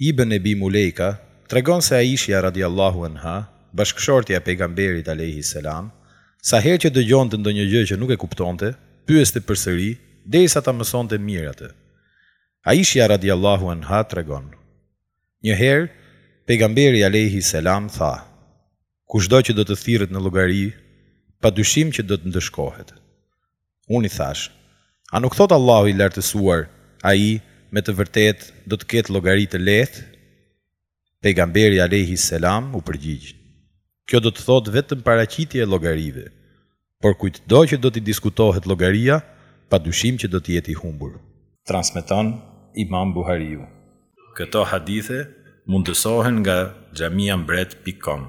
Ibën Ebi Mulejka tregon se Aishja radijallahu anha, bashkëshortja e Pejgamberit alejhi selam, sa herë që dëgjonte ndonjë gjë që nuk e kuptonte, pyeste përsëri, derisa ta mësonte mirë atë. Aishja radijallahu anha tregon, Një herë, Pejgamberi alejhi selam tha, Kushdo që do të thirret në llogari, pa dyshim që do të ndëshkohet. Unë i thashë, A nuk thotë Allahu i Lartësuar, Ai, me të vërtetë, do të ketë llogari të lehtë? Pejgamberi alejhi selam u përgjigj, Kjo do të thotë vetëm paraqitje e llogarive, por kujtdo që do t'i diskutohet llogaria, pa dyshim që do të jetë i humbur. Transmeton Imam Buhariu. Këto hadithe mundësohen nga xhamiambret pikë kom.